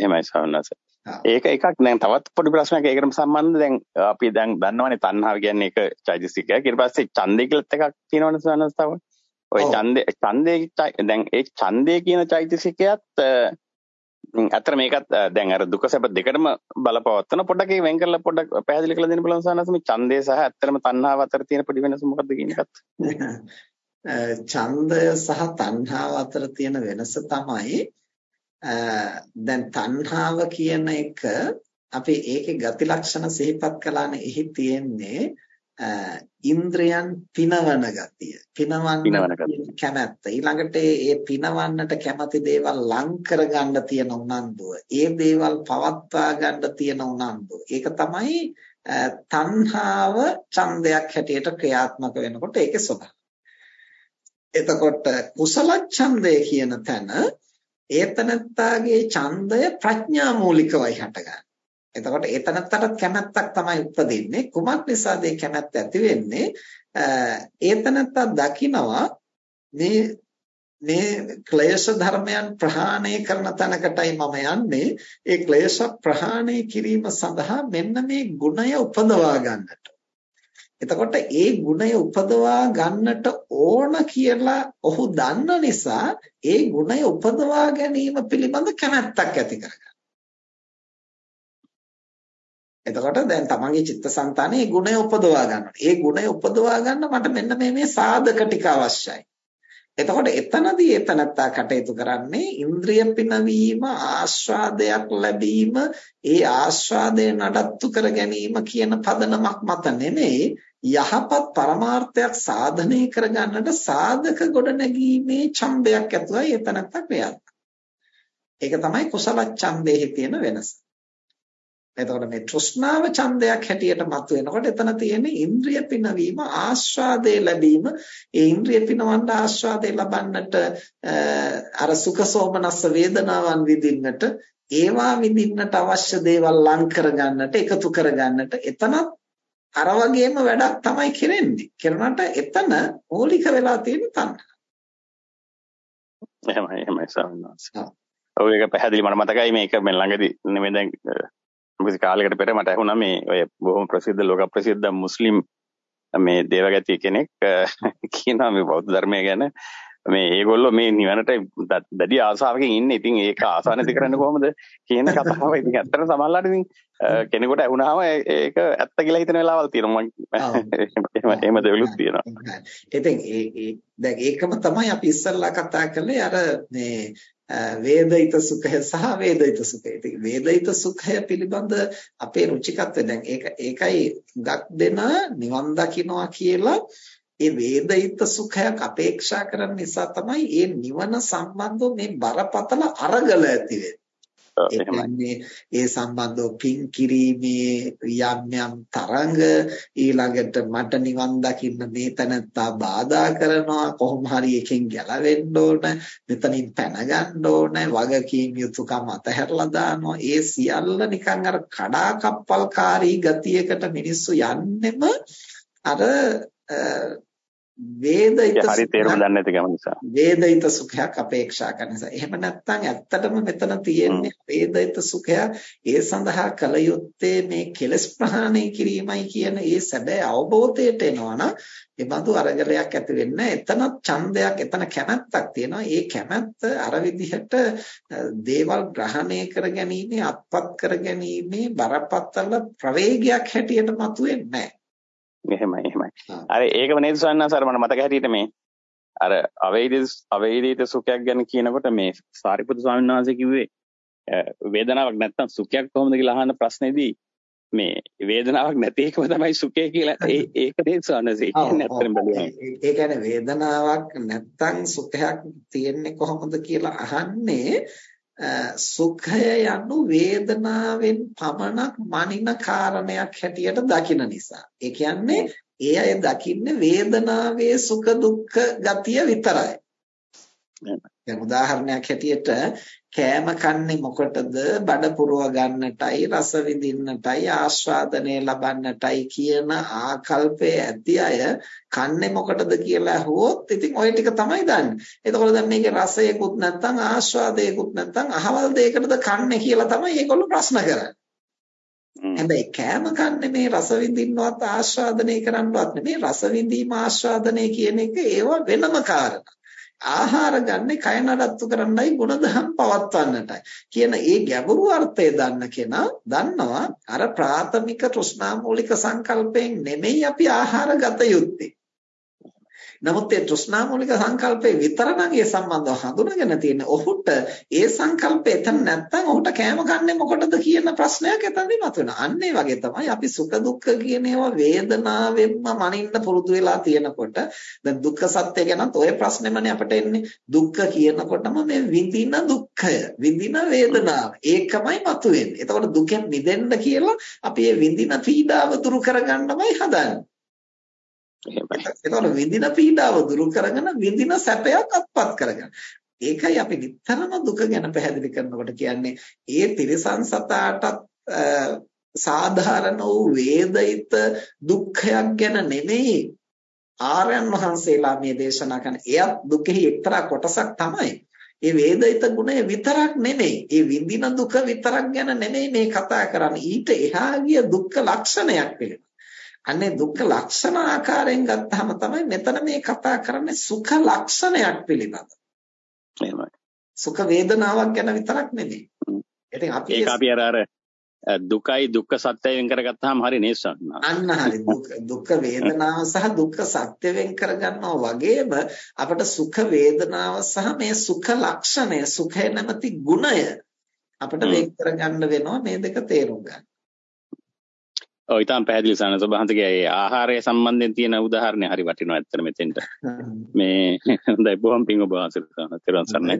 එහෙමයි සවන්නස. ඒක එකක් දැන් තවත් පොඩි ප්‍රශ්නයක් ඒකටම සම්බන්ධ දැන් අපි දැන් දන්නවනේ තණ්හාව කියන්නේ ඒක චෛතසිකයක්. ඊට පස්සේ ඡන්දය කියලාත් එකක් තියෙනවනේ සවන්නස තව. ওই ඡන්දේ ඡන්දේ දැන් ඒ ඡන්දේ කියන චෛතසිකයත් අතර මේකත් දැන් අර දුක සැප දෙකටම බලපවත්වන පොඩ්ඩක් ඒක වෙන් කරලා පොඩ්ඩක් පැහැදිලි කරලා දෙන්න බලන්න සානස මේ ඡන්දය සහ ඇත්තටම තණ්හාව අතර තියෙන පොඩි වෙනස මොකක්ද කියන එකත් ඡන්දය සහ තණ්හාව අතර තියෙන වෙනස තමයි දැන් තණ්හාව කියන එක අපි ඒකේ ගති ලක්ෂණ සිහිපත් කළානේ. එහි තියෙන්නේ ඉන්ද්‍රයන් පිනවන ගතිය. පිනවන්න කැමැත්ත. ඊළඟට ඒ පිනවන්නට කැමති දේවල් ලං කරගන්න තියෙන උනන්දුව. ඒ දේවල් පවත්වා ගන්න තියෙන උනන්දුව. ඒක තමයි තණ්හාව ඡන්දයක් හැටියට ක්‍රියාත්මක වෙනකොට ඒකේ ස්වභාවය. එතකොට කුසල ඡන්දය කියන තැන ඒතනත්තාගේ ඡන්දය ප්‍රඥා මූලිකවයි හටගන්නේ. එතකොට ඒ තනත්තට කැමැත්තක් තමයි උපදින්නේ. කුමක් නිසාද ඒ කැමැත්ත ඇති වෙන්නේ? ඒ තනත්තා දකිනවා මේ මේ ක්ලේශ ධර්මයන් ප්‍රහාණය කරන තැනකටයි මම යන්නේ. ඒ ක්ලේශ ප්‍රහාණය කිරීම සඳහා මෙන්න මේ ගුණය උපදවා ගන්නට. එතකොට ඒ ගුණය උපදවා ගන්නට ඕන කියලා ඔහු දන්න නිසා ඒ ගුණය උපදවා ගැනීම පිළිබඳ කැමැත්තක් ඇති කරගන්නවා එතකොට දැන් තමන්ගේ චිත්තසංතානයේ ගුණය උපදවා ගන්නවා. ඒ ගුණය උපදවා ගන්න මට මෙන්න මේ මේ සාධක ටික අවශ්‍යයි. එතකොට එතනදී එතනත්තා කටයුතු කරන්නේ ඉන්ද්‍රිය පිනවීම ආස්වාදයක් ලැබීම ඒ ආස්වාදය නඩත්තු කර ගැනීම කියන පදනමක් මත නෙමෙයි යහපත් පරමාර්ථයක් සාධනය කර ගන්නට සාධක ගොඩනැගීමේ ඡන්දයක් ඇතුළයි එතනත්තා ක්‍රියාත්මක. ඒක තමයි කුසල ඡන්දයේ තියෙන වෙනස. එතකොට මේ තෘෂ්ණාව ඡන්දයක් හැටියට මතුවෙනකොට එතන තියෙන්නේ ඉන්ද්‍රිය පිනවීම ආස්වාදේ ලැබීම ඒ ඉන්ද්‍රිය පිනවන්න ආස්වාදේ ලබන්නට අර සුඛ සෝමනස්ස වේදනාවන් විඳින්නට ඒවා විඳින්නට අවශ්‍ය දේවල් ලං කරගන්නට එකතු කරගන්නට එතනත් අර වගේම වැඩක් තමයි කරන්නේ. කරනට එතන මූලික වෙලා තියෙන තණ්හා. එහෙමයි එහෙමයි සවන්නස් ඔව් ඒක පැහැදිලි මට මතකයි මේක. මේ ළඟදී නෙමෙයි දැන් මොකද කාලයකට පෙර මට ඇහුණා මේ ඔය බොහොම ප්‍රසිද්ධ ලෝක ප්‍රසිද්ධ මුස්ලිම් මේ දේවගතිය කෙනෙක් කියනවා මේ බෞද්ධ ධර්මය ගැන මේ ඒගොල්ලෝ මේ නිවනට දැඩි ආසාවකින් ඉන්නේ. ඉතින් ඒක ආසා නැති කරන්න කොහොමද කියන කතාව. ඉතින් ඇත්තටම සමහරවිට ඉතින් කෙනෙකුට ඇහුණාම ඒක ඇත්ත කියලා හිතන වෙලාවල් තියෙනවා. මම එහෙම දෙවලුත් තියෙනවා. ඉතින් ඒ දැන් ඒකම තමයි අපි ඉස්සල්ලා කතා කළේ අර මේ වේදිත සුඛය සහ වේදිත සුඛය. ඉතින් වේදිත සුඛය පිළිබඳ අපේ රුචිකත්වය දැන් ඒක ඒකයි ගක් දෙන නිවන් දකින්නවා කියලා ඒ වේදිත සුඛයක් අපේක්ෂා කරන නිසා තමයි මේ නිවන සම්බන්ධව මේ බරපතල අරගල ඇති වෙන්නේ. ඒ ඒ සම්බන්ධව පින් කිරීමේ යම් යම් තරංග ඊළඟට මට නිවන් දකින්න මේ තැනත්තා බාධා කරනවා කොහොම හරි එකෙන් ගැලවෙන්න ඕන මෙතනින් පැන ගන්න ඕන වගකීම් යුතුයකම් අතහැරලා දානවා. ඒ සියල්ල නිකන් අර කඩාකප්පල්කාරී ගතියකට මිනිස්සු යන්නෙම අර වේදිත හරි තේරුම් ගන්න නැති ගම නිසා. වේදිත සුඛයක් අපේක්ෂා කරන නිසා. එහෙම නැත්නම් ඇත්තටම මෙතන තියෙන්නේ වේදිත සුඛය. ඒ සඳහා කල යුත්තේ මේ කෙලස් ප්‍රහාණය කිරීමයි කියන ඒ සැබෑ අවබෝධයට එනවනම් ඒ බඳු අරගලයක් ඇති වෙන්න එතනත් ඡන්දයක් එතන කැමැත්තක් තියෙනවා. ඒ කැමැත්ත අර විදිහට දේවල් ග්‍රහණය කර ගැනීම අත්පත් කර ගැනීම බරපතල ප්‍රවේගයක් හැටියට මතුවෙන්නේ නැහැ. එහෙමයි. අර ඒකම නේද සවන්නස් අර මට මතක හැටියට මේ අර අවේදිත අවේදිත සුඛයක් ගැන කියනකොට මේ සාරිපුත්‍ර ස්වාමීන් වහන්සේ කිව්වේ වේදනාවක් නැත්තම් සුඛයක් කොහොමද කියලා අහන ප්‍රශ්නේදී මේ වේදනාවක් නැති එකම තමයි සුඛය කියලා ඒ ඒක සවන්නස් ඒ කියන්නේ අත්‍තරම බලුවා. ඒ කියන්නේ වේදනාවක් නැත්තම් සුඛයක් තියෙන්නේ කොහොමද කියලා අහන්නේ සුඛය යනු වේදනාවෙන් පමණක් මනින කාරණයක් හැටියට දකින නිසා. ඒ කියන්නේ ඒ අය දකින්නේ වේදනාවේ සුඛ දුක්ඛ ගතිය විතරයි. දැන් උදාහරණයක් හැටියට කෑම කන්නේ මොකටද? බඩ පුරව ගන්නටයි, රස විඳින්නටයි, ආස්වාදනය ලබන්නටයි කියන ආකල්පය ඇති අය කන්නේ මොකටද කියලා අහුවොත් ඉතින් ওই ටික තමයි දන්නේ. එතකොට දැන් මේකේ රසයකුත් නැත්නම් ආස්වාදයකුත් නැත්නම් අහවල් දෙයකටද කන්නේ කියලා තමයි ඒගොල්ලෝ ප්‍රශ්න කරන්නේ. හැබැයි කෑම කන්නේ මේ රස විඳින්නවත් ආස්වාදනය කරන්නවත් නෙමෙයි රස විඳීම ආස්වාදනය කියන එක ඒවා වෙනම කාරණා. ආහාර ගන්නේ කය නඩත්තු කරන්නයි ගුණධම් පවත්වන්නටයි කියන ඒ ගැඹුරු අර්ථය දන්න කෙනා දන්නවා අර ප්‍රාථමික තෘෂ්ණා මූලික සංකල්පයෙන් නෙමෙයි අපි ආහාර ගත යුත්තේ. නමුත් ඒ තෘෂ්ණා මූලික සංකල්පේ විතරනම් ඒ සම්බන්ධව හඳුනාගෙන තියෙන ඔහුට ඒ සංකල්පය එතන නැත්තම් ඔහුට කෑම කන්නේ මොකටද කියන ප්‍රශ්නයක් එතනදී මතුවෙනවා. අන්න ඒ වගේ තමයි අපි සුඛ දුක්ඛ කියන ඒවා වේදනාවෙන්ම මනින්න පුරුදු වෙලා තියෙනකොට දැන් දුක්ඛ සත්‍ය ගැනත් ওই ප්‍රශ්නේමනේ අපිට එන්නේ. දුක්ඛ කියනකොටම මේ විඳින දුක්ඛය, විඳින වේදනාව ඒකමයි මතුවෙන්නේ. එතකොට දුකෙන් මිදෙන්න කියලා අපි මේ විඳින පීඩාව දුරු කරගන්නමයි හදන්නේ. එහෙමයි. ඒතකොට විඳින පීඩාව දුරු කරගෙන විඳින සැපයක් අත්පත් කරගන්න. ඒකයි අපි නිතරම දුක ගැන පැහැදිලි කරනකොට කියන්නේ ඒ තිරසං සතාටත් සාධාරණ වූ වේදිත දුක්ඛයක් ගැන නෙමෙයි ආර්යයන් වහන්සේලා මේ දේශනා කරන එයත් දුකෙහි එක්තරා කොටසක් තමයි. ඒ වේදිත ගුණය විතරක් නෙමෙයි. ඒ විඳින දුක විතරක් ගැන නෙමෙයි මේ කතා කරන්නේ. ඊට එහා ගිය දුක්ඛ ලක්ෂණයක් පිළිබඳ. අනේ දුක්ඛ ලක්ෂණ ආකාරයෙන් ගත්තාම තමයි මෙතන මේ කතා කරන්නේ සුඛ ලක්ෂණයක් පිළිබඳ. එහෙමයි. සුඛ වේදනාවක් ගැන විතරක් නෙමෙයි. ඉතින් අපි ඒක අපි අර අර දුකයි දුක්ඛ සත්‍ය වෙන් කරගත්තාම හරි නේද අන්න හරි දුක්ඛ වේදනාව සහ දුක්ඛ සත්‍ය වෙන් කරගන්නවා වගේම අපට සුඛ වේදනාව සහ මේ සුඛ ලක්ෂණය සුඛය නැමැති ගුණය අපිට වෙන් කරගන්න වෙනවා මේ දෙක තේරුම් ගන්න. ඊටම පැහැදිලි සනස බහන්තගේ ඒ ආහාරය සම්බන්ධයෙන් තියෙන උදාහරණය හරි වටිනවා ඇත්තට මෙතෙන්ට මේ හොඳයි බොහොම පිං ඔබ වහන්සේට තෙරුවන් සරණයි